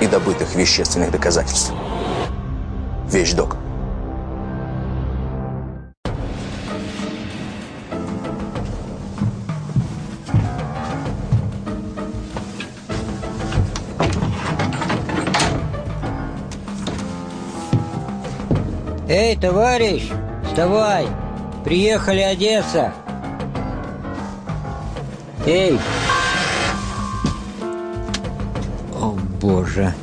и добытых вещественных доказательств. Вещдок. Эй, товарищ, вставай! Приехали одеться! Эй! Боже!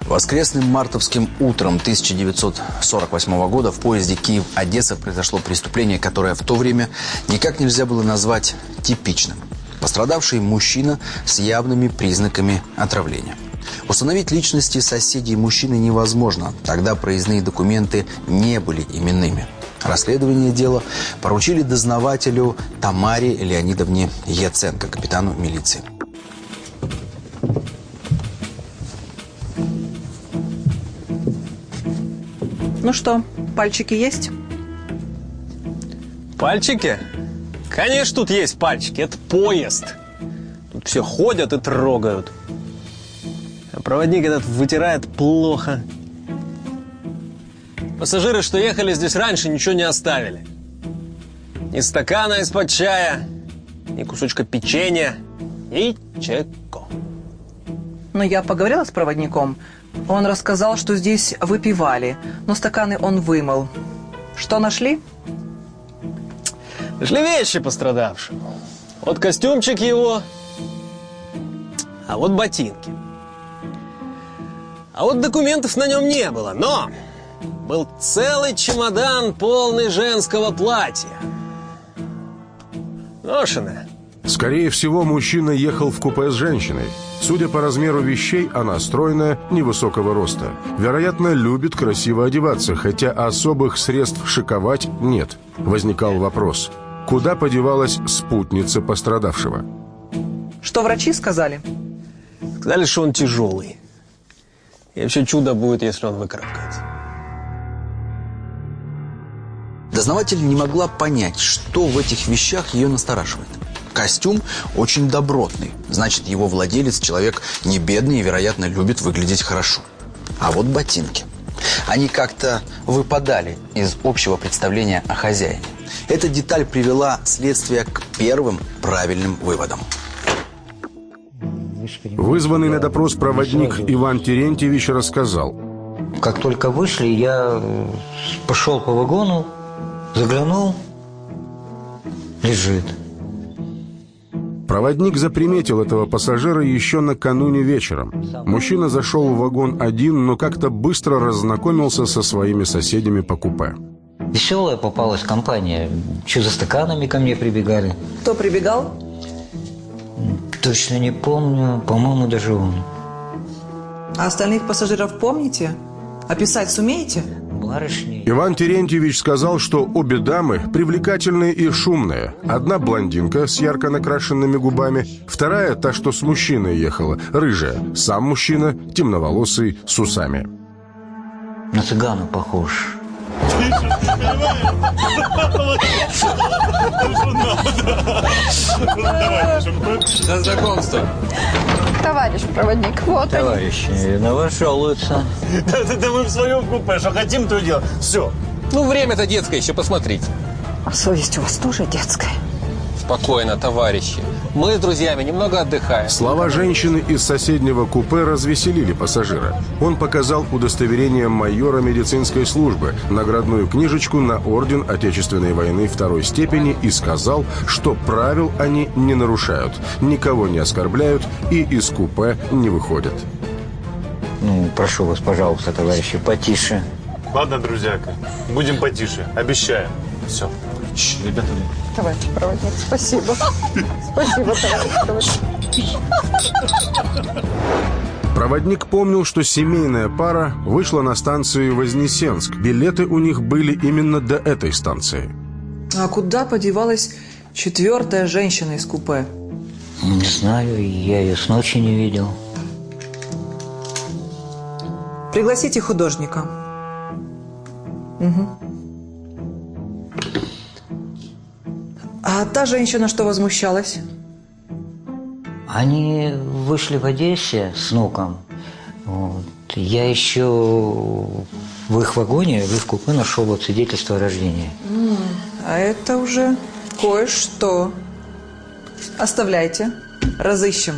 Воскресным мартовским утром 1948 года в поезде Киев-Одесса произошло преступление, которое в то время никак нельзя было назвать типичным. Пострадавший мужчина с явными признаками отравления. Установить личности соседей мужчины невозможно, тогда проездные документы не были именными. Расследование дела поручили дознавателю Тамаре Леонидовне Яценко, капитану милиции. Ну что, пальчики есть? Пальчики? Конечно, тут есть пальчики. Это поезд. Тут все ходят и трогают. Проводник этот вытирает плохо. Пассажиры, что ехали здесь раньше, ничего не оставили. Ни стакана из-под чая, ни кусочка печенья, ничего. Но я поговорила с проводником. Он рассказал, что здесь выпивали, но стаканы он вымыл. Что нашли? Нашли вещи пострадавшего. Вот костюмчик его, а вот ботинки. А вот документов на нем не было, но был целый чемодан, полный женского платья. Ношеное. Скорее всего, мужчина ехал в купе с женщиной. Судя по размеру вещей, она стройная, невысокого роста. Вероятно, любит красиво одеваться, хотя особых средств шиковать нет. Возникал вопрос, куда подевалась спутница пострадавшего? Что врачи сказали? Сказали, что он тяжелый. И вообще чудо будет, если он выкарабкается. Дознаватель не могла понять, что в этих вещах ее настораживает. Костюм очень добротный, значит, его владелец человек не бедный и, вероятно, любит выглядеть хорошо. А вот ботинки. Они как-то выпадали из общего представления о хозяине. Эта деталь привела следствие к первым правильным выводам. Вызванный на допрос проводник Иван Терентьевич рассказал. Как только вышли, я пошел по вагону, заглянул, лежит. Проводник заприметил этого пассажира еще накануне вечером. Мужчина зашел в вагон один, но как-то быстро разнакомился со своими соседями по купе. Веселая попалась компания. Что за стаканами ко мне прибегали? Кто прибегал? Точно не помню. По-моему, даже он. А остальных пассажиров помните? Описать сумеете? Барышни. Иван Терентьевич сказал, что обе дамы привлекательные и шумные. Одна блондинка с ярко накрашенными губами, вторая, та, что с мужчиной ехала, рыжая. Сам мужчина, темноволосый, с усами. На цыгана похож. За знакомство. Товарищ проводник, вот они. Товарищи, на вас жалуются. Да, да, да мы в своем купе, что хотим, то и делаем. Все. Ну, время-то детское еще, посмотрите. А совесть у вас тоже детская. Спокойно, товарищи. Мы с друзьями немного отдыхаем. Слова женщины из соседнего купе развеселили пассажира. Он показал удостоверение майора медицинской службы, наградную книжечку на Орден Отечественной войны второй степени и сказал, что правил они не нарушают, никого не оскорбляют и из купе не выходят. Ну, прошу вас, пожалуйста, товарищи, потише. Ладно, друзьяка, будем потише, обещаем. Все. Ребята, Товарищ проводник, спасибо. Спасибо, товарищ проводник. Проводник помнил, что семейная пара вышла на станцию Вознесенск. Билеты у них были именно до этой станции. А куда подевалась четвертая женщина из купе? Не знаю, я ее с ночи не видел. Пригласите художника. Мгм. А та женщина что возмущалась? Они вышли в Одессе с внуком. Вот. Я еще в их вагоне, в их купе нашел вот свидетельство о рождении. А это уже кое-что. Оставляйте. Разыщем.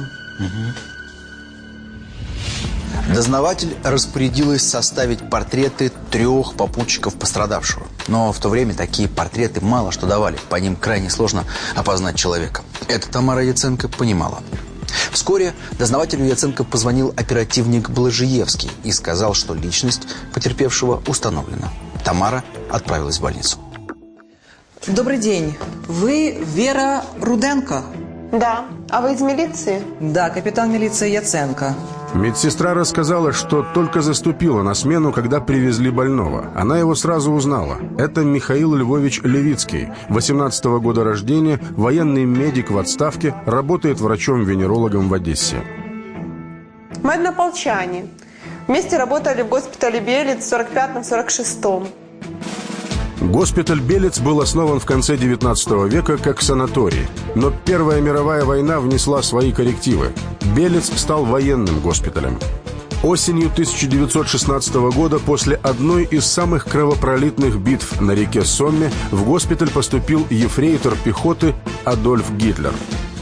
Дознаватель распорядилась составить портреты трех попутчиков пострадавшего. Но в то время такие портреты мало что давали. По ним крайне сложно опознать человека. Это Тамара Яценко понимала. Вскоре дознавателю Яценко позвонил оперативник Блажиевский и сказал, что личность потерпевшего установлена. Тамара отправилась в больницу. Добрый день. Вы Вера Руденко? Да. А вы из милиции? Да, капитан милиции Яценко. Медсестра рассказала, что только заступила на смену, когда привезли больного. Она его сразу узнала. Это Михаил Львович Левицкий, 18 -го года рождения, военный медик в отставке, работает врачом-венерологом в Одессе. Мы однополчане. Вместе работали в госпитале Белец в 45-46-м. Госпиталь Белец был основан в конце 19 века как санаторий. Но Первая мировая война внесла свои коррективы. Белец стал военным госпиталем. Осенью 1916 года после одной из самых кровопролитных битв на реке Сомме в госпиталь поступил ефрейтор пехоты Адольф Гитлер.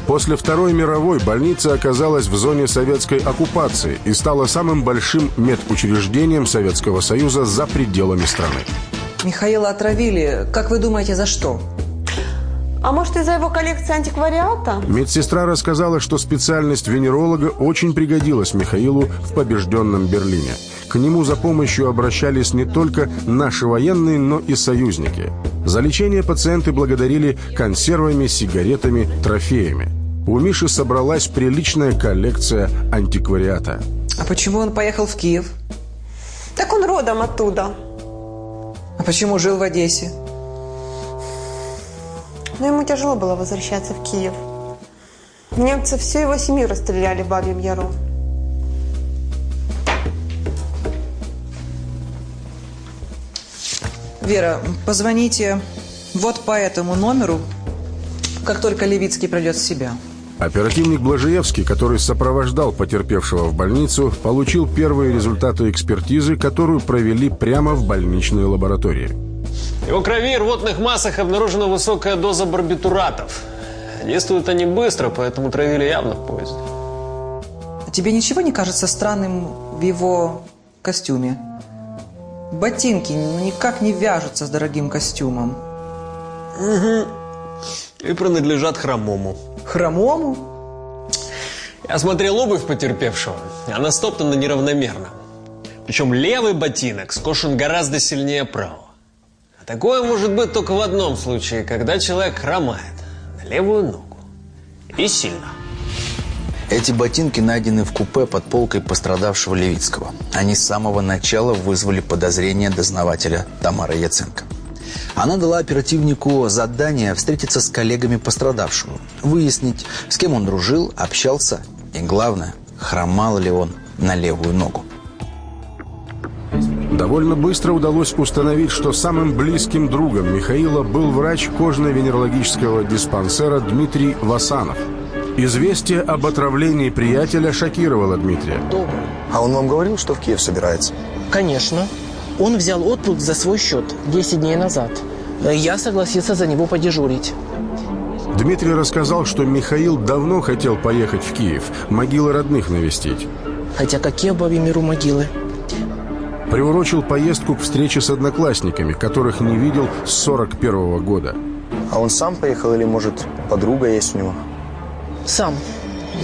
После Второй мировой больница оказалась в зоне советской оккупации и стала самым большим медучреждением Советского Союза за пределами страны. Михаила отравили. Как вы думаете, за что? А может, из-за его коллекции антиквариата? Медсестра рассказала, что специальность венеролога очень пригодилась Михаилу в побежденном Берлине. К нему за помощью обращались не только наши военные, но и союзники. За лечение пациенты благодарили консервами, сигаретами, трофеями. У Миши собралась приличная коллекция антиквариата. А почему он поехал в Киев? Так он родом оттуда. А почему жил в Одессе? Но ему тяжело было возвращаться в Киев. Немцы всю его семью расстреляли в Бабьем Яру. Вера, позвоните вот по этому номеру, как только Левицкий придет в себя. Оперативник Блажиевский, который сопровождал потерпевшего в больницу, получил первые результаты экспертизы, которую провели прямо в больничной лаборатории. В его крови и рвотных массах обнаружена высокая доза барбитуратов. Действуют они быстро, поэтому травили явно в поезде. А тебе ничего не кажется странным в его костюме? Ботинки никак не вяжутся с дорогим костюмом. И принадлежат хромому. Хромому? Я смотрел обувь потерпевшего. Она стоптана неравномерно. Причем левый ботинок скошен гораздо сильнее правого. А такое может быть только в одном случае, когда человек хромает на левую ногу. И сильно. Эти ботинки найдены в купе под полкой пострадавшего Левицкого. Они с самого начала вызвали подозрение дознавателя Тамары Яценко. Она дала оперативнику задание встретиться с коллегами пострадавшего, выяснить, с кем он дружил, общался и, главное, хромал ли он на левую ногу. Довольно быстро удалось установить, что самым близким другом Михаила был врач кожно-венерологического диспансера Дмитрий Васанов. Известие об отравлении приятеля шокировало Дмитрия. А он вам говорил, что в Киев собирается? Конечно. Он взял отпуск за свой счет 10 дней назад. Я согласился за него подежурить. Дмитрий рассказал, что Михаил давно хотел поехать в Киев, могилы родных навестить. Хотя какие в миру могилы? Приурочил поездку к встрече с одноклассниками, которых не видел с 41 -го года. А он сам поехал или, может, подруга есть у него? Сам.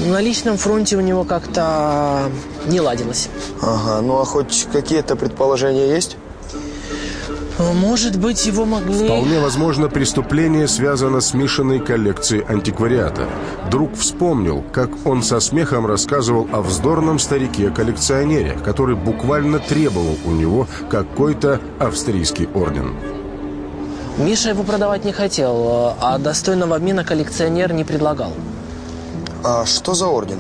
На личном фронте у него как-то не ладилось. Ага, ну а хоть какие-то предположения есть? Может быть, его могли... Вполне возможно, преступление связано с Мишиной коллекцией антиквариата. Друг вспомнил, как он со смехом рассказывал о вздорном старике-коллекционере, который буквально требовал у него какой-то австрийский орден. Миша его продавать не хотел, а достойного обмена коллекционер не предлагал. А что за орден?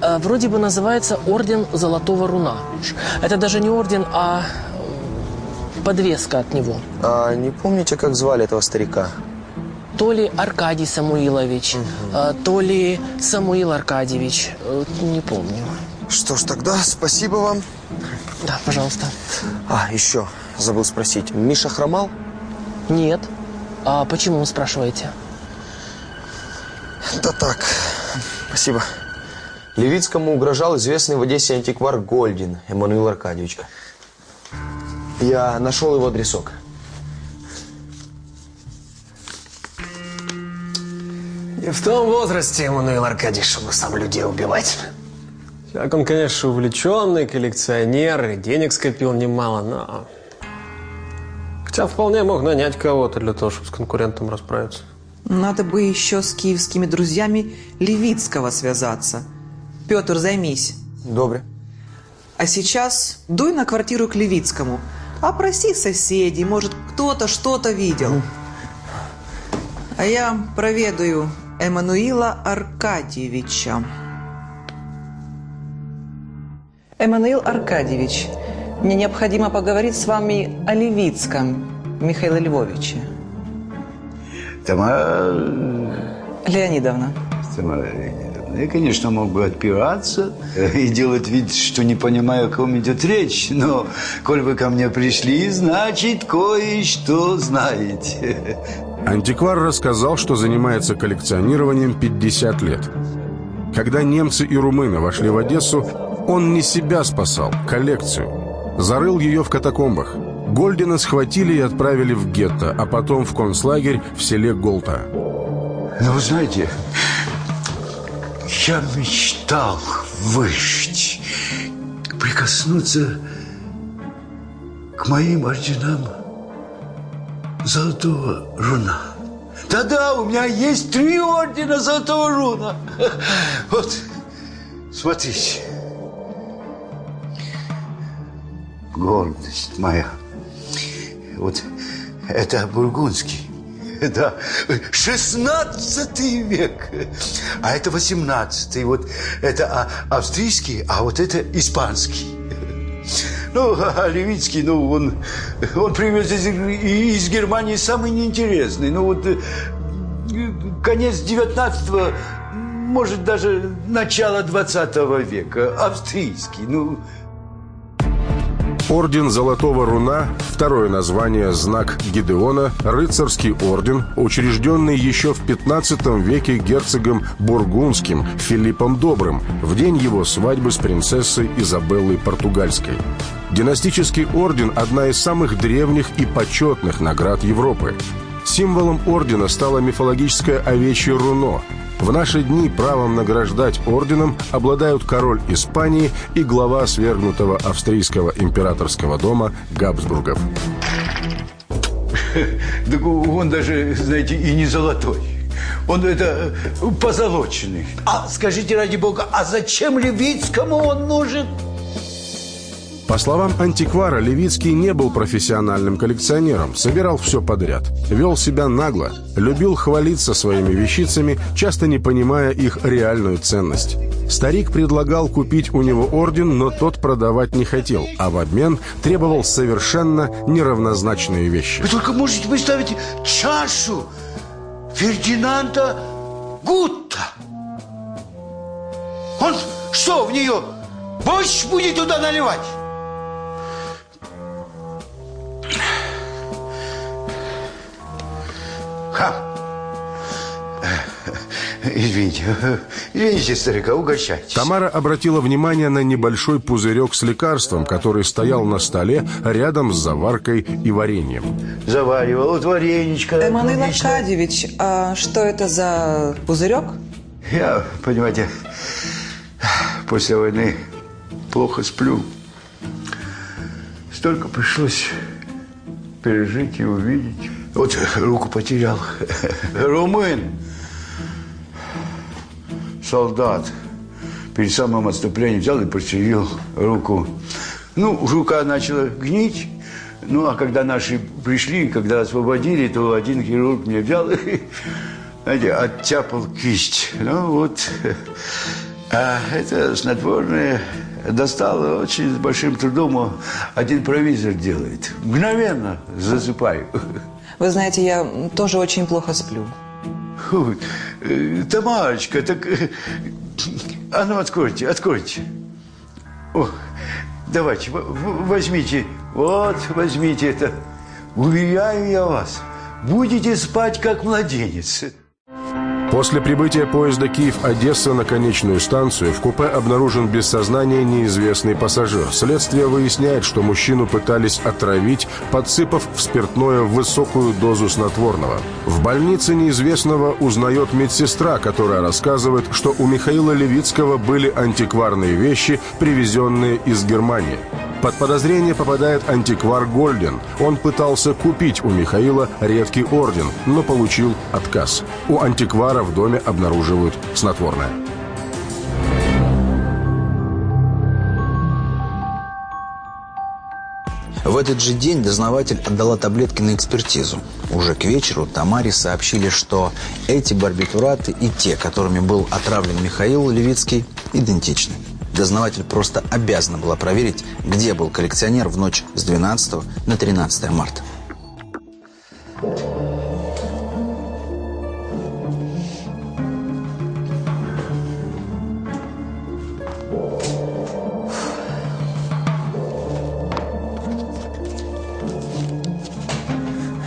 А, Вроде бы называется Орден Золотого Руна. Это даже не орден, а подвеска от него. А не помните, как звали этого старика? То ли Аркадий Самуилович, а, то ли Самуил Аркадьевич. Э, Не помню. Что ж, тогда спасибо вам. Да, пожалуйста. А, еще забыл спросить. Миша хромал? Нет. А почему вы спрашиваете? Да так. Спасибо. Левицкому угрожал известный в Одессе антиквар Гольдин Эммануил Аркадьевич. Я нашел его адресок. Не в том возрасте, Эммануил Аркадьевич, чтобы сам людей убивать. Человек он, конечно, увлеченный, коллекционер, и денег скопил немало, но... Хотя вполне мог нанять кого-то для того, чтобы с конкурентом расправиться. Надо бы еще с киевскими друзьями Левицкого связаться. Петр, займись. Добре. А сейчас дуй на квартиру к Левицкому. Опроси соседей, может, кто-то что-то видел. А я проведаю Эммануила Аркадьевича. Эммануил Аркадьевич, мне необходимо поговорить с вами о Левицком Михаиле Львовиче. Тамара... Леонидовна. Тамара Леонидовна, я, конечно, мог бы отпираться и делать вид, что не понимаю, о ком идет речь, но коль вы ко мне пришли, значит, кое-что знаете. Антиквар рассказал, что занимается коллекционированием 50 лет. Когда немцы и румыны вошли в Одессу, он не себя спасал, коллекцию. Зарыл ее в катакомбах. Гольдина схватили и отправили в гетто, а потом в концлагерь в селе Голта. Ну, вы знаете, я мечтал выжить, прикоснуться к моим орденам Золотого Руна. Да-да, у меня есть три ордена Золотого Руна. Вот, смотрите. Гордость моя. Вот это бургундский. Да, 16 век. А это 18 Вот это а, австрийский, а вот это испанский. Ну, а Левицкий, ну, он, он привез из, из Германии самый неинтересный. Ну, вот э, конец 19 может, даже начало 20 века. Австрийский, ну... Орден Золотого Руна, второе название «Знак Гидеона», рыцарский орден, учрежденный еще в 15 веке герцогом Бургундским Филиппом Добрым в день его свадьбы с принцессой Изабеллой Португальской. Династический орден – одна из самых древних и почетных наград Европы. Символом ордена стало мифологическое овечье руно – в наши дни правом награждать орденом обладают король Испании и глава свергнутого австрийского императорского дома Габсбургов. Так он даже, знаете, и не золотой. Он это позолоченный. А скажите, ради бога, а зачем Левицкому он нужен? По словам антиквара, Левицкий не был профессиональным коллекционером, собирал все подряд. Вел себя нагло, любил хвалиться своими вещицами, часто не понимая их реальную ценность. Старик предлагал купить у него орден, но тот продавать не хотел, а в обмен требовал совершенно неравнозначные вещи. Вы только можете представить чашу Фердинанда Гутта. Он что, в нее борщ будет туда наливать? Хам. Извините, извините, старика, угощайтесь. Тамара обратила внимание на небольшой пузырек с лекарством, который стоял на столе рядом с заваркой и вареньем. Заваривал вот вареничка. Эммануил. Аркадьевич, а что это за пузырек? Я, понимаете, после войны плохо сплю. Столько пришлось пережить и увидеть. Вот руку потерял. Румын. Солдат. Перед самым отступлением взял и прострелил руку. Ну, рука начала гнить. Ну, а когда наши пришли, когда освободили, то один хирург мне взял и, знаете, оттяпал кисть. Ну, вот. А это снотворное достал очень с большим трудом. Один провизор делает. Мгновенно засыпаю. Вы знаете, я тоже очень плохо сплю. Ой, э, Тамарочка, так... э, А ну, откройте, откройте. О, давайте, возьмите. Вот, возьмите это. Уверяю я вас, будете спать, как младенец. После прибытия поезда Киев-Одесса на конечную станцию в купе обнаружен без сознания неизвестный пассажир. Следствие выясняет, что мужчину пытались отравить, подсыпав в спиртное высокую дозу снотворного. В больнице неизвестного узнает медсестра, которая рассказывает, что у Михаила Левицкого были антикварные вещи, привезенные из Германии. Под подозрение попадает антиквар Гольден. Он пытался купить у Михаила редкий орден, но получил отказ. У антиквара в доме обнаруживают снотворное. В этот же день дознаватель отдала таблетки на экспертизу. Уже к вечеру Тамаре сообщили, что эти барбитураты и те, которыми был отравлен Михаил Левицкий, идентичны. Дознаватель просто обязана была проверить, где был коллекционер в ночь с 12 на 13 марта.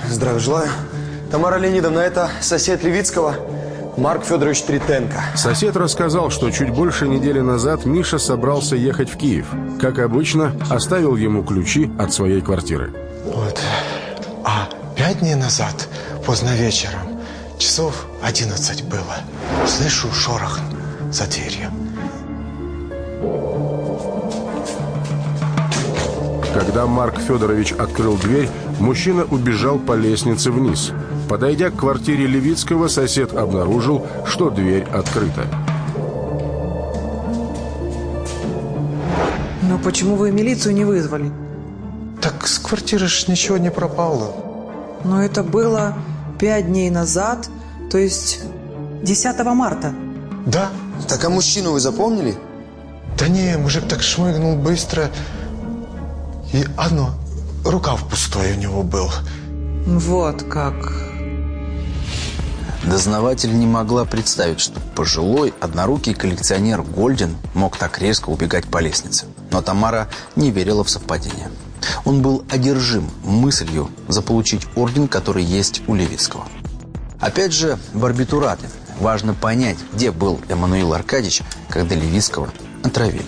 Здравия желаю. Тамара Леонидовна, это сосед Левицкого, Марк Федорович Тритенко. Сосед рассказал, что чуть больше недели назад Миша собрался ехать в Киев. Как обычно, оставил ему ключи от своей квартиры. Вот. А пять дней назад, поздно вечером, часов одиннадцать было, слышу шорох за дверью. Когда Марк Федорович открыл дверь, мужчина убежал по лестнице вниз. Подойдя к квартире Левицкого, сосед обнаружил, что дверь открыта. Но почему вы милицию не вызвали? Так с квартиры ж ничего не пропало. Но это было пять дней назад, то есть 10 марта. Да. Так а мужчину вы запомнили? Да не, мужик так шмыгнул быстро. И оно, рукав пустой у него был. Вот как. Дознаватель не могла представить, что пожилой, однорукий коллекционер Гольден мог так резко убегать по лестнице. Но Тамара не верила в совпадение. Он был одержим мыслью заполучить орден, который есть у Левицкого. Опять же, барбитураты. Важно понять, где был Эммануил Аркадьевич, когда Левицкого отравили.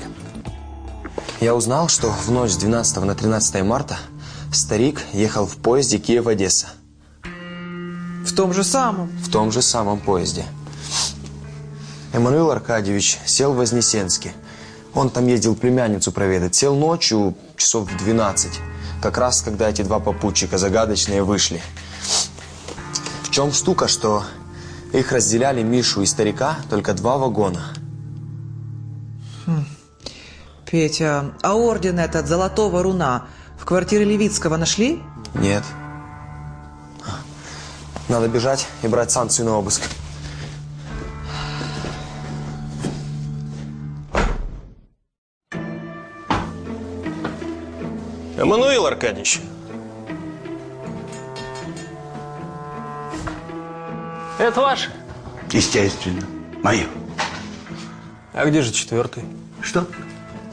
Я узнал, что в ночь с 12 на 13 марта старик ехал в поезде Киев-Одесса. В том же самом. В том же самом поезде. Эммануил Аркадьевич сел в Вознесенске. Он там ездил племянницу проведать. Сел ночью, часов в 12. Как раз, когда эти два попутчика загадочные вышли. В чем штука, что их разделяли Мишу и старика только два вагона. Хм. Петя, а орден этот золотого руна в квартире Левицкого нашли? Нет. Надо бежать и брать санкцию на обыск. Эммануил Аркадьевич. Это ваше? Естественно. Мое. А где же четвертый? Что?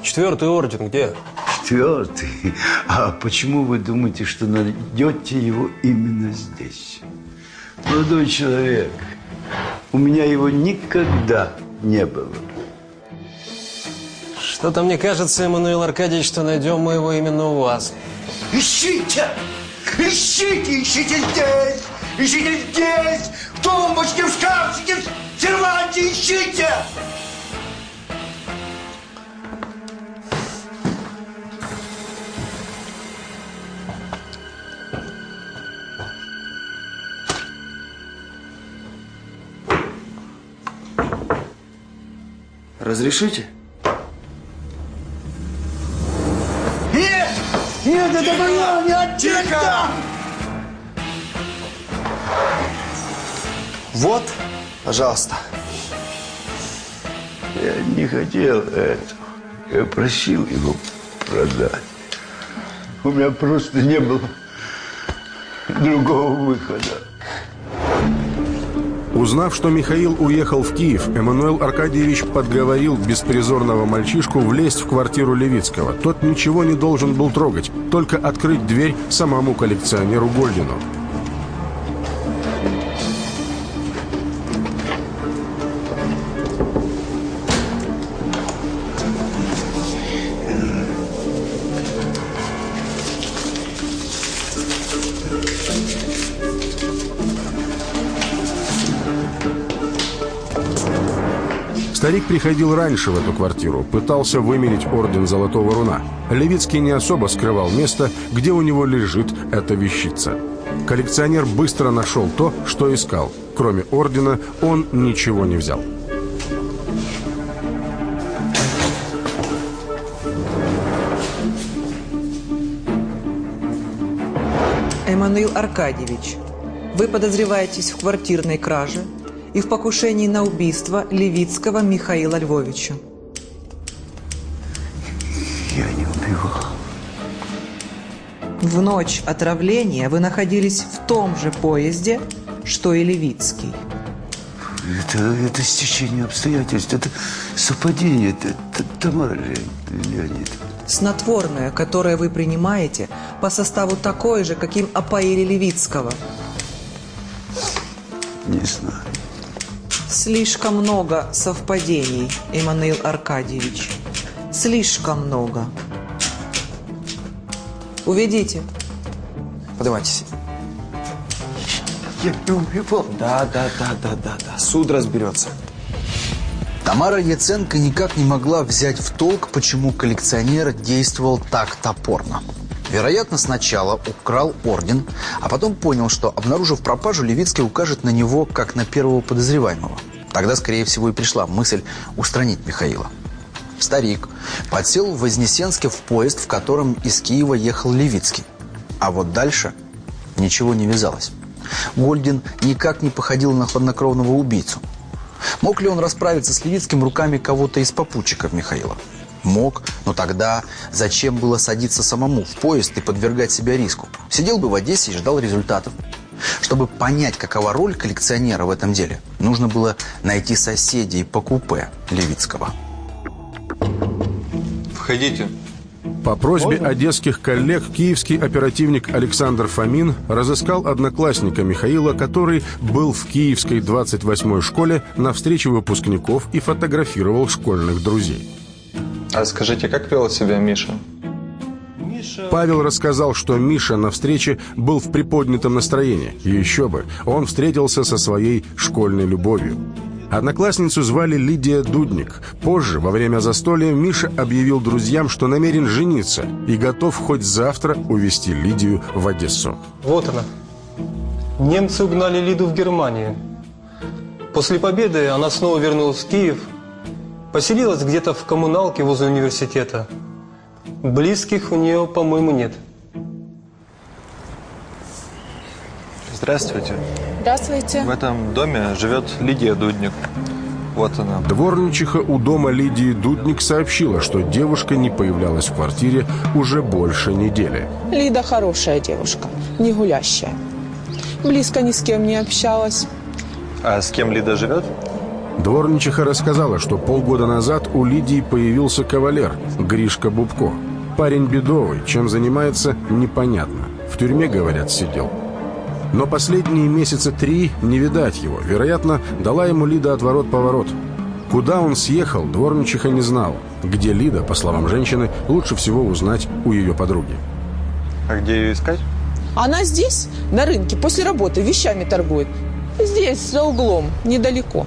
Четвертый орден где? Четвертый. А почему вы думаете, что найдете его именно здесь? Молодой человек, у меня его никогда не было. Что-то мне кажется, Эммануил Аркадьевич, что найдем мы его именно у вас. Ищите! Ищите! Ищите здесь! Ищите здесь! В тумбочке, в шкафчике, в серванте! Ищите! Разрешите? Нет! Нет, это мое! Не отдельно! Вот, пожалуйста. Я не хотел этого. Я просил его продать. У меня просто не было другого выхода. Узнав, что Михаил уехал в Киев, Эммануил Аркадьевич подговорил беспризорного мальчишку влезть в квартиру Левицкого. Тот ничего не должен был трогать, только открыть дверь самому коллекционеру Гольдину. Старик приходил раньше в эту квартиру, пытался вымерить орден Золотого Руна. Левицкий не особо скрывал место, где у него лежит эта вещица. Коллекционер быстро нашел то, что искал. Кроме ордена, он ничего не взял. Эммануил Аркадьевич, вы подозреваетесь в квартирной краже и в покушении на убийство Левицкого Михаила Львовича. Я не убивал. В ночь отравления вы находились в том же поезде, что и Левицкий. Это, это стечение обстоятельств, это совпадение, это, это Тамара Леонидовна. Снотворное, которое вы принимаете, по составу такое же, каким опоили Левицкого. Не знаю. Слишком много совпадений, Эммануил Аркадьевич. Слишком много. Уведите. Поднимайтесь. Я не убивал. Да, да, да, да, да, да. Суд разберется. Тамара Яценко никак не могла взять в толк, почему коллекционер действовал так топорно. Вероятно, сначала украл орден, а потом понял, что, обнаружив пропажу, Левицкий укажет на него, как на первого подозреваемого. Тогда, скорее всего, и пришла мысль устранить Михаила. Старик подсел в Вознесенске в поезд, в котором из Киева ехал Левицкий. А вот дальше ничего не вязалось. Гольдин никак не походил на хладнокровного убийцу. Мог ли он расправиться с Левицким руками кого-то из попутчиков Михаила? Мог, но тогда зачем было садиться самому в поезд и подвергать себя риску? Сидел бы в Одессе и ждал результатов. Чтобы понять, какова роль коллекционера в этом деле, нужно было найти соседей по купе Левицкого. Входите. По просьбе одесских коллег киевский оперативник Александр Фомин разыскал одноклассника Михаила, который был в киевской 28-й школе на встрече выпускников и фотографировал школьных друзей. А скажите, как вел себя Миша? Павел рассказал, что Миша на встрече был в приподнятом настроении. И еще бы, он встретился со своей школьной любовью. Одноклассницу звали Лидия Дудник. Позже, во время застолья, Миша объявил друзьям, что намерен жениться и готов хоть завтра увезти Лидию в Одессу. Вот она. Немцы угнали Лиду в Германию. После победы она снова вернулась в Киев, поселилась где-то в коммуналке возле университета. Близких у нее, по-моему, нет. Здравствуйте. Здравствуйте. В этом доме живет Лидия Дудник. Вот она. Дворничиха у дома Лидии Дудник сообщила, что девушка не появлялась в квартире уже больше недели. Лида хорошая девушка, не гулящая. Близко ни с кем не общалась. А с кем Лида живет? Дворничиха рассказала, что полгода назад у Лидии появился кавалер Гришка Бубко. Парень бедовый, чем занимается, непонятно. В тюрьме, говорят, сидел. Но последние месяца три не видать его. Вероятно, дала ему Лида отворот-поворот. Куда он съехал, дворничиха не знала. Где Лида, по словам женщины, лучше всего узнать у ее подруги. А где ее искать? Она здесь, на рынке, после работы, вещами торгует. Здесь, за углом, недалеко.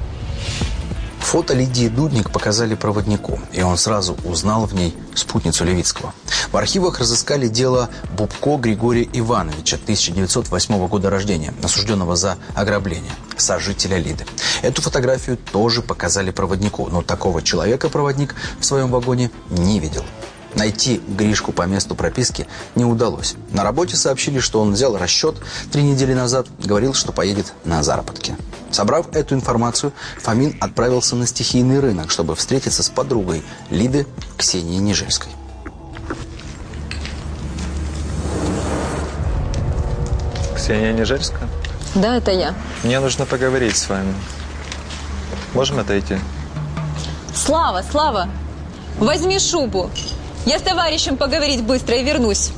Фото Лидии Дудник показали проводнику, и он сразу узнал в ней спутницу Левицкого. В архивах разыскали дело Бубко Григория Ивановича, 1908 года рождения, осужденного за ограбление. сожителя Лиды. Эту фотографию тоже показали проводнику, но такого человека проводник в своем вагоне не видел. Найти Гришку по месту прописки не удалось. На работе сообщили, что он взял расчет три недели назад, говорил, что поедет на заработки. Собрав эту информацию, Фомин отправился на стихийный рынок, чтобы встретиться с подругой Лиды Ксенией Нижельской. Ксения Нежельская? Да, это я. Мне нужно поговорить с вами. Можем отойти? Слава, Слава, возьми шубу. Я с товарищем поговорить быстро и вернусь.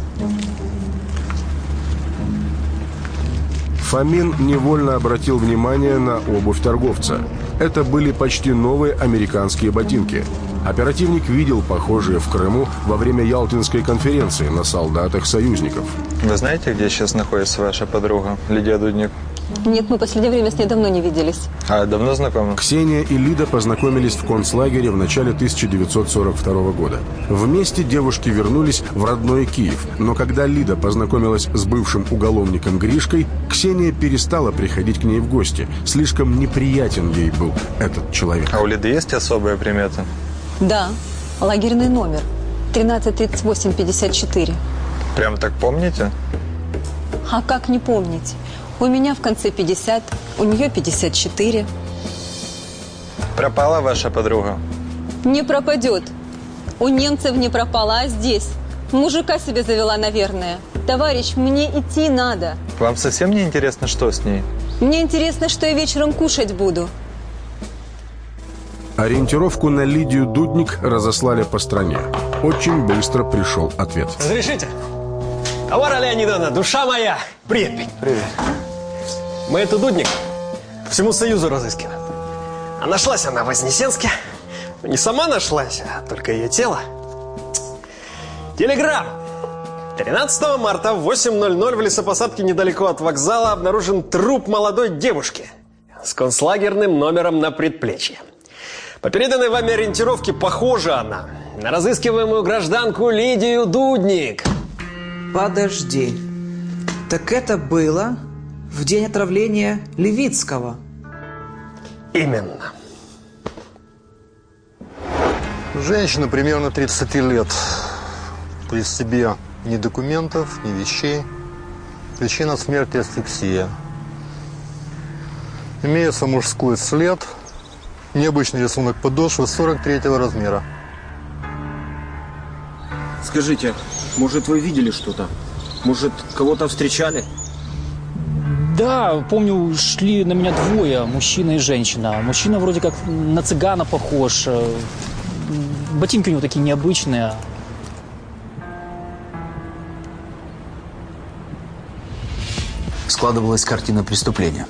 Фомин невольно обратил внимание на обувь торговца. Это были почти новые американские ботинки. Оперативник видел похожие в Крыму во время Ялтинской конференции на солдатах союзников. Вы знаете, где сейчас находится ваша подруга Лидия Дудник? Нет, мы в последнее время с ней давно не виделись. А, давно знакомы? Ксения и Лида познакомились в концлагере в начале 1942 года. Вместе девушки вернулись в родной Киев, но когда Лида познакомилась с бывшим уголовником Гришкой, Ксения перестала приходить к ней в гости. Слишком неприятен ей был этот человек. А у Лиды есть особые приметы? Да, лагерный номер 133854. Прям так помните? А как не помнить? У меня в конце 50, у нее 54. Пропала ваша подруга? Не пропадет. У немцев не пропала, а здесь. Мужика себе завела, наверное. Товарищ, мне идти надо. Вам совсем не интересно, что с ней? Мне интересно, что я вечером кушать буду. Ориентировку на Лидию Дудник разослали по стране. Очень быстро пришел ответ. Разрешите? Тамара Леонидовна, душа моя! Привет, Петь. Привет. Мы эту Дудник по всему Союзу разыскиваем. А нашлась она в Вознесенске. Не сама нашлась, а только ее тело. Телеграмм. 13 марта в 8.00 в лесопосадке недалеко от вокзала обнаружен труп молодой девушки с концлагерным номером на предплечье. По переданной вами ориентировке похожа она на разыскиваемую гражданку Лидию Дудник. Подожди. Так это было в день отравления Левицкого. Именно. Женщина примерно 30 лет. При себе ни документов, ни вещей. Причина смерти – асфиксия. Имеется мужской след. Необычный рисунок подошвы 43 размера. Скажите, может вы видели что-то? Может кого-то встречали? Да, помню, шли на меня двое, мужчина и женщина. Мужчина вроде как на цыгана похож. Ботинки у него такие необычные. Складывалась картина преступления.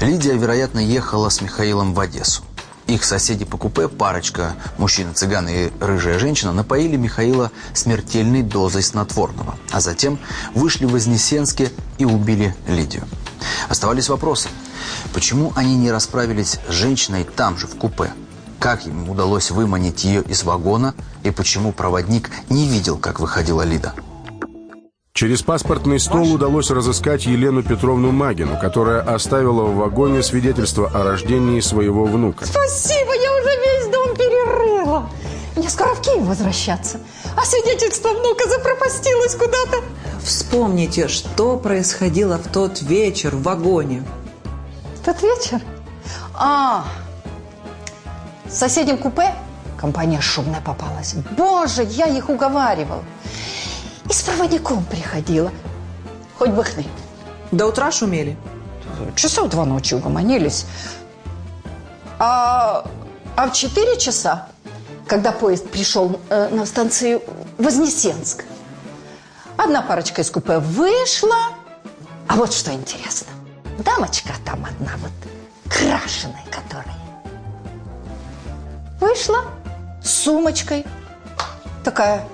Лидия, вероятно, ехала с Михаилом в Одессу. Их соседи по купе, парочка, мужчина-цыган и рыжая женщина, напоили Михаила смертельной дозой снотворного, а затем вышли в Вознесенске и убили Лидию. Оставались вопросы. Почему они не расправились с женщиной там же, в купе? Как им удалось выманить ее из вагона? И почему проводник не видел, как выходила Лида? Через паспортный стол удалось разыскать Елену Петровну Магину, которая оставила в вагоне свидетельство о рождении своего внука. Спасибо, я уже весь дом перерыла. Мне скоро в Киев возвращаться. А свидетельство внука запропастилось куда-то. Вспомните, что происходило в тот вечер в вагоне. Тот вечер? А, в соседнем купе компания шумная попалась. Боже, я их уговаривал. И с проводником приходила. Хоть бы хны. До утра шумели? Часов два ночи угомонились. А, а в четыре часа, когда поезд пришел э, на станцию Вознесенск, одна парочка из купе вышла. А вот что интересно. Дамочка там одна вот, крашеная которая, вышла с сумочкой, такая,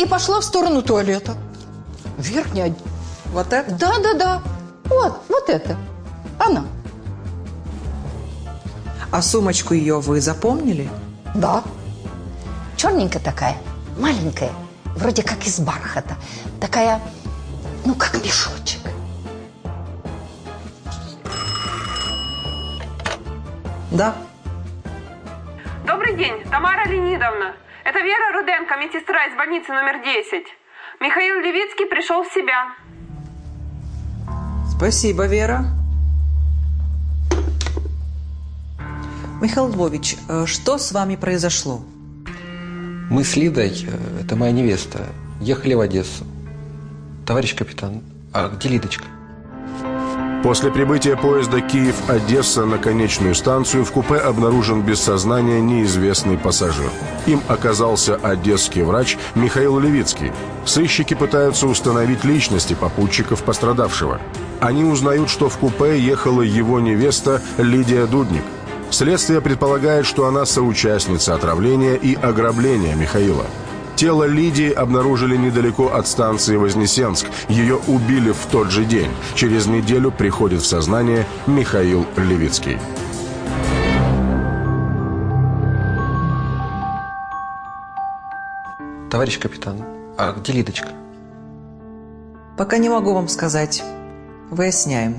и пошла в сторону туалета. Верхняя... Вот это? Да-да-да. Вот, вот это. Она. А сумочку ее вы запомнили? Да. Черненькая такая, маленькая, вроде как из бархата. Такая, ну, как мешочек. Да. Добрый день, Тамара Леонидовна. Это Вера Руденко, медсестра из больницы номер 10. Михаил Левицкий пришел в себя. Спасибо, Вера. Михаил Львович, э, что с вами произошло? Мы с Лидой, э, это моя невеста, ехали в Одессу. Товарищ капитан, а где Лидочка? После прибытия поезда Киев-Одесса на конечную станцию в купе обнаружен без сознания неизвестный пассажир. Им оказался одесский врач Михаил Левицкий. Сыщики пытаются установить личности попутчиков пострадавшего. Они узнают, что в купе ехала его невеста Лидия Дудник – Следствие предполагает, что она соучастница отравления и ограбления Михаила. Тело Лидии обнаружили недалеко от станции Вознесенск. Ее убили в тот же день. Через неделю приходит в сознание Михаил Левицкий. Товарищ капитан, а где Лидочка? Пока не могу вам сказать. Выясняем.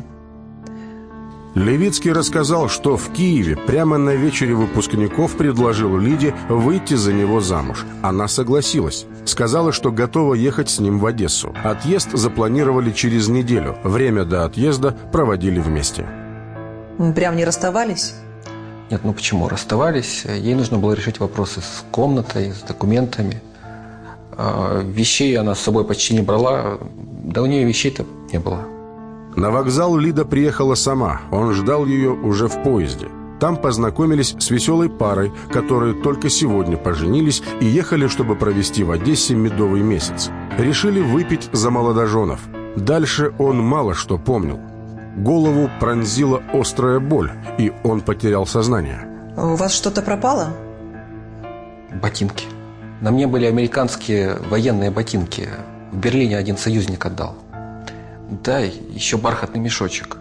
Левицкий рассказал, что в Киеве прямо на вечере выпускников предложил Лиде выйти за него замуж. Она согласилась. Сказала, что готова ехать с ним в Одессу. Отъезд запланировали через неделю. Время до отъезда проводили вместе. Прям не расставались? Нет, ну почему? Расставались. Ей нужно было решить вопросы с комнатой, с документами. А, вещей она с собой почти не брала. Да у нее вещей-то не было. На вокзал Лида приехала сама, он ждал ее уже в поезде. Там познакомились с веселой парой, которые только сегодня поженились и ехали, чтобы провести в Одессе медовый месяц. Решили выпить за молодоженов. Дальше он мало что помнил. Голову пронзила острая боль, и он потерял сознание. У вас что-то пропало? Ботинки. На мне были американские военные ботинки. В Берлине один союзник отдал. Да, еще бархатный мешочек.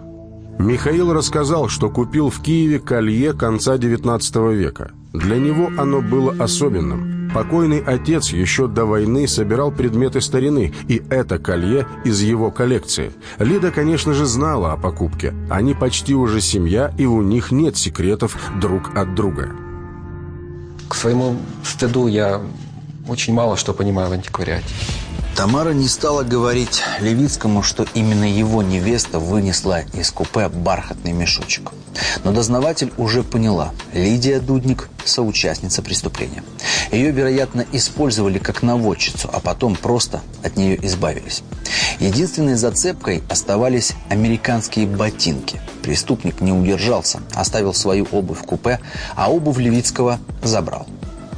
Михаил рассказал, что купил в Киеве колье конца XIX века. Для него оно было особенным. Покойный отец еще до войны собирал предметы старины, и это колье из его коллекции. Лида, конечно же, знала о покупке. Они почти уже семья, и у них нет секретов друг от друга. К своему стыду я очень мало что понимаю в антиквариате. Тамара не стала говорить Левицкому, что именно его невеста вынесла из купе бархатный мешочек. Но дознаватель уже поняла, Лидия Дудник – соучастница преступления. Ее, вероятно, использовали как наводчицу, а потом просто от нее избавились. Единственной зацепкой оставались американские ботинки. Преступник не удержался, оставил свою обувь в купе, а обувь Левицкого забрал.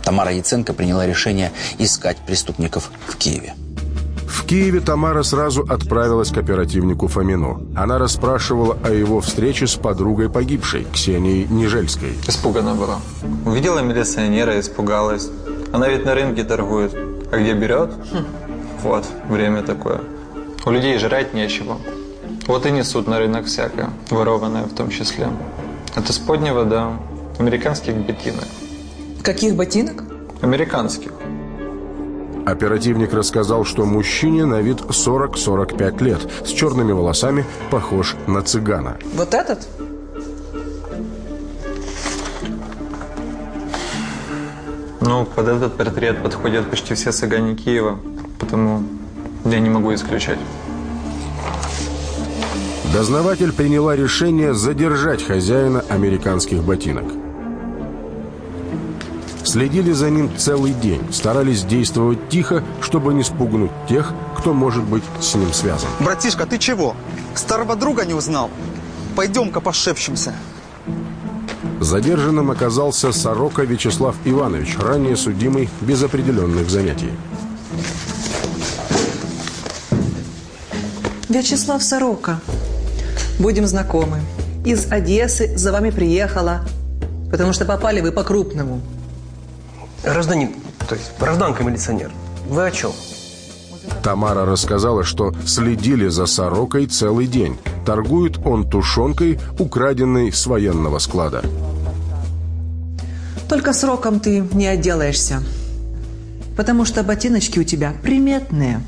Тамара Яценко приняла решение искать преступников в Киеве. В Киеве Тамара сразу отправилась к оперативнику Фомину. Она расспрашивала о его встрече с подругой погибшей, Ксенией Нежельской. Испугана была. Увидела милиционера, испугалась. Она ведь на рынке торгует. А где берет? Хм. Вот, время такое. У людей жрать нечего. Вот и несут на рынок всякое, ворованное в том числе. Это сподняя да, американских ботинок. Каких ботинок? Американских. Оперативник рассказал, что мужчине на вид 40-45 лет, с черными волосами, похож на цыгана. Вот этот? Ну, под этот портрет подходят почти все цыгане Киева, потому я не могу исключать. Дознаватель приняла решение задержать хозяина американских ботинок. Следили за ним целый день, старались действовать тихо, чтобы не спугнуть тех, кто может быть с ним связан. Братишка, ты чего? Старого друга не узнал? Пойдем-ка пошепчемся. Задержанным оказался Сорока Вячеслав Иванович, ранее судимый без определенных занятий. Вячеслав Сорока. Будем знакомы. Из Одессы за вами приехала, потому что попали вы по-крупному. Гражданин, то есть гражданка-милиционер, вы о чем? Тамара рассказала, что следили за сорокой целый день. Торгует он тушенкой, украденной с военного склада. Только сроком ты не отделаешься. Потому что ботиночки у тебя приметные.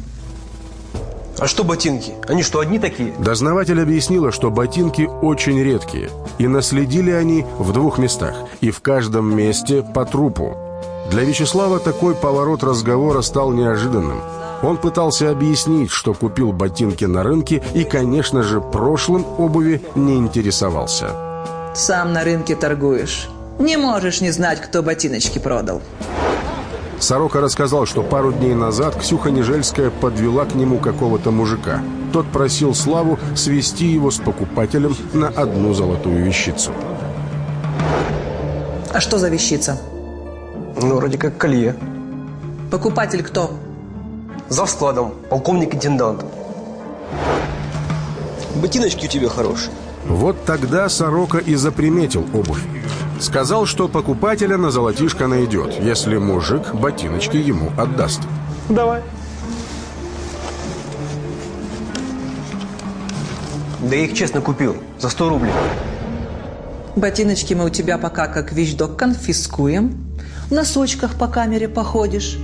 А что ботинки? Они что, одни такие? Дознаватель объяснила, что ботинки очень редкие, и наследили они в двух местах, и в каждом месте по трупу. Для Вячеслава такой поворот разговора стал неожиданным. Он пытался объяснить, что купил ботинки на рынке и, конечно же, прошлым обуви не интересовался. Сам на рынке торгуешь. Не можешь не знать, кто ботиночки продал. Сорока рассказал, что пару дней назад Ксюха Нежельская подвела к нему какого-то мужика. Тот просил Славу свести его с покупателем на одну золотую вещицу. А что за вещица? Ну, вроде как колье. Покупатель кто? За складом, полковник-интендант. Ботиночки у тебя хорошие. Вот тогда Сорока и заприметил обувь. Сказал, что покупателя на золотишко найдет, если мужик ботиночки ему отдаст. Давай. Да я их честно купил, за 100 рублей. Ботиночки мы у тебя пока как вещдок конфискуем. В носочках по камере походишь.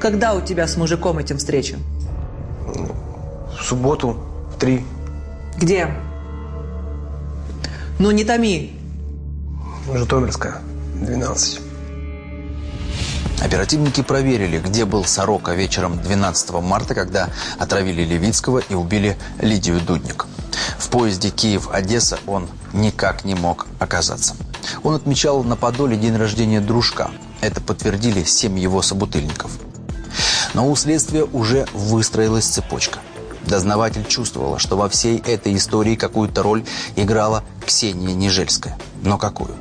Когда у тебя с мужиком этим встреча? В субботу в три. Где? Ну не томи. Житомирская, 12. Оперативники проверили, где был Сорока вечером 12 марта, когда отравили Левицкого и убили Лидию Дудник. В поезде Киев-Одесса он никак не мог оказаться. Он отмечал на Подоле день рождения дружка. Это подтвердили семь его собутыльников. Но у следствия уже выстроилась цепочка. Дознаватель чувствовала, что во всей этой истории какую-то роль играла Ксения Нежельская. Но какую?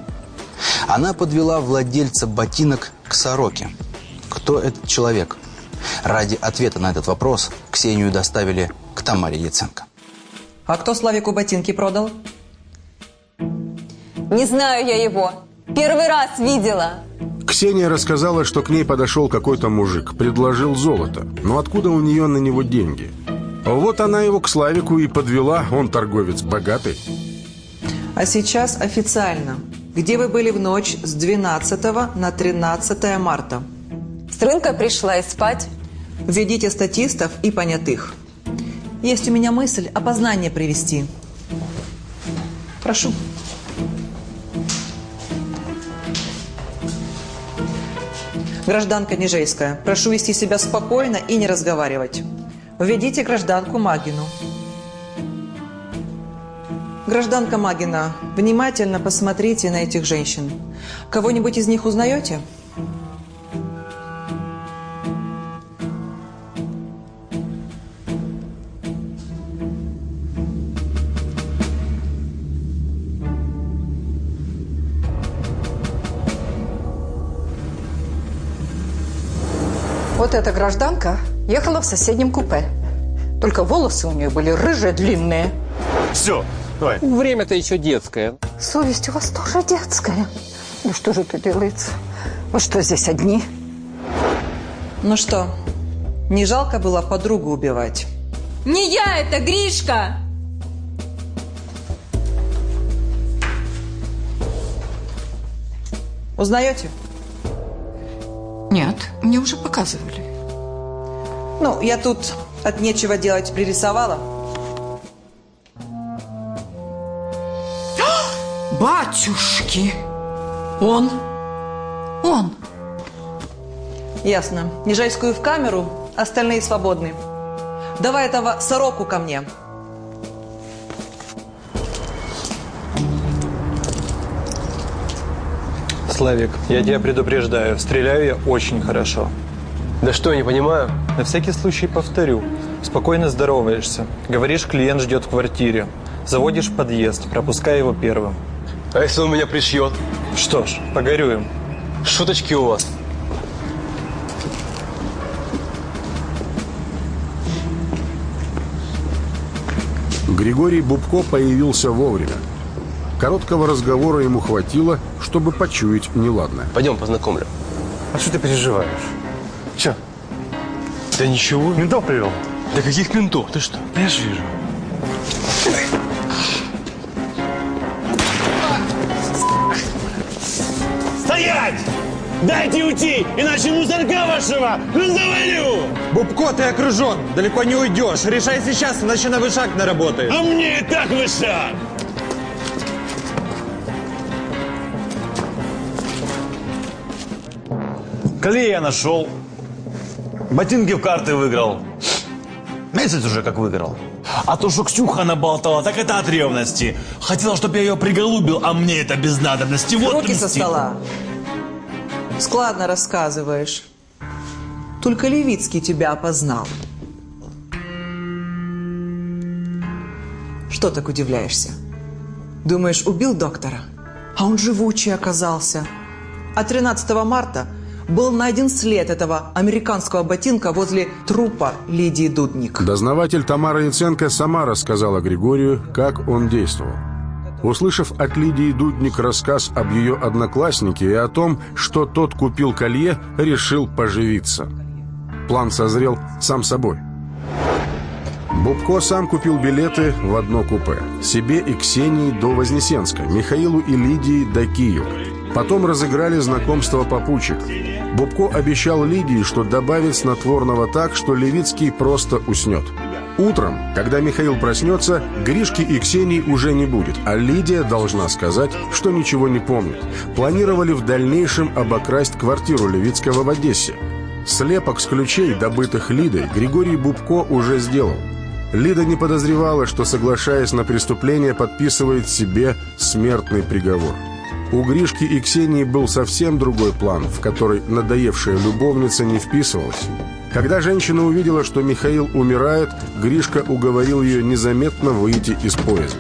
Она подвела владельца ботинок к сороке. Кто этот человек? Ради ответа на этот вопрос Ксению доставили к Тамаре Яценко. А кто Славику ботинки продал? Не знаю я его. Первый раз видела. Ксения рассказала, что к ней подошел какой-то мужик, предложил золото. Но откуда у нее на него деньги? Вот она его к Славику и подвела, он торговец богатый. А сейчас официально. Где вы были в ночь с 12 на 13 марта? С рынка пришла и спать. Введите статистов и понятых. Есть у меня мысль опознание привести. Прошу. Гражданка Нижейская, прошу вести себя спокойно и не разговаривать. Введите гражданку Магину. Гражданка Магина, внимательно посмотрите на этих женщин. Кого-нибудь из них узнаете? Вот эта гражданка ехала в соседнем купе. Только волосы у нее были рыжие, длинные. Все, давай. Время-то еще детское. Совесть у вас тоже детская. Ну что же это делается? Вы что, здесь одни? Ну что, не жалко было подругу убивать? Не я это, Гришка! Узнаете? Мне уже показывали. Ну, я тут от нечего делать пририсовала. Батюшки! Он? Он. Ясно. Нижайскую в камеру, остальные свободны. Давай этого сороку ко мне. Славик, я тебя предупреждаю, стреляю я очень хорошо. Да что, не понимаю. На всякий случай повторю. Спокойно здороваешься. Говоришь, клиент ждет в квартире. Заводишь подъезд, пропускай его первым. А если он меня пришьет? Что ж, погорюем. Шуточки у вас. Григорий Бубко появился вовремя. Короткого разговора ему хватило, чтобы почуять неладное. Пойдем познакомлю. А что ты переживаешь? Че? Да ничего. Ментов привел? Да каких ментов? Ты что? Да я же вижу. Стоять! Дайте уйти, иначе мусорка вашего завалю! Бубко, ты окружен, далеко не уйдешь. Решай сейчас, иначе на вышаг наработаешь. А мне и так вышаг! Колеи я нашел. Ботинки в карты выиграл. Месяц уже как выиграл. А то, что Ксюха наболтала, так это от ревности. Хотела, чтобы я ее приголубил, а мне это без надобности. Вот Руки со стола. Складно рассказываешь. Только Левицкий тебя опознал. Что так удивляешься? Думаешь, убил доктора? А он живучий оказался. А 13 марта был найден след этого американского ботинка возле трупа Лидии Дудник. Дознаватель Тамара Яценко сама рассказала Григорию, как он действовал. Услышав от Лидии Дудник рассказ об ее однокласснике и о том, что тот купил колье, решил поживиться. План созрел сам собой. Бубко сам купил билеты в одно купе. Себе и Ксении до Вознесенска, Михаилу и Лидии до Киева. Потом разыграли знакомство попутчик. Бубко обещал Лидии, что добавит снотворного так, что Левицкий просто уснет. Утром, когда Михаил проснется, Гришки и Ксении уже не будет, а Лидия должна сказать, что ничего не помнит. Планировали в дальнейшем обокрасть квартиру Левицкого в Одессе. Слепок с ключей, добытых Лидой, Григорий Бубко уже сделал. Лида не подозревала, что, соглашаясь на преступление, подписывает себе смертный приговор. У Гришки и Ксении был совсем другой план, в который надоевшая любовница не вписывалась. Когда женщина увидела, что Михаил умирает, Гришка уговорил ее незаметно выйти из поезда.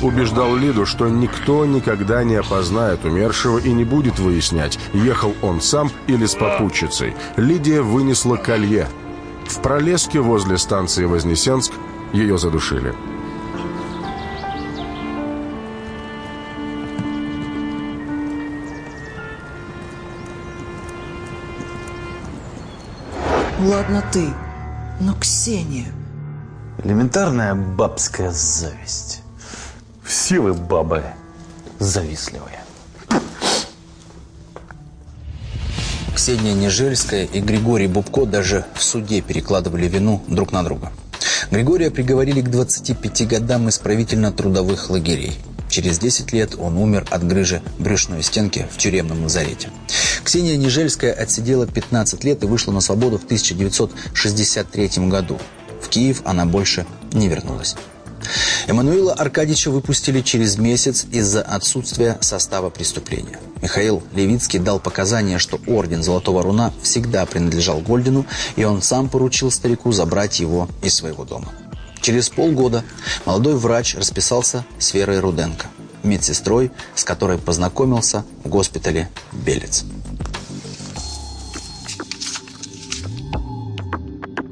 Он убеждал Лиду, что никто никогда не опознает умершего и не будет выяснять, ехал он сам или с попутчицей. Лидия вынесла колье. В пролеске возле станции Вознесенск ее задушили. Ладно ты, но Ксения... Элементарная бабская зависть. Все вы бабы завистливые. Ксения Нежельская и Григорий Бубко даже в суде перекладывали вину друг на друга. Григория приговорили к 25 годам исправительно-трудовых лагерей. Через 10 лет он умер от грыжи брюшной стенки в тюремном лазарете. Ксения Нежельская отсидела 15 лет и вышла на свободу в 1963 году. В Киев она больше не вернулась. Эммануила Аркадьевича выпустили через месяц из-за отсутствия состава преступления. Михаил Левицкий дал показания, что орден Золотого Руна всегда принадлежал Гольдину, и он сам поручил старику забрать его из своего дома. Через полгода молодой врач расписался с Верой Руденко, медсестрой, с которой познакомился в госпитале Белец.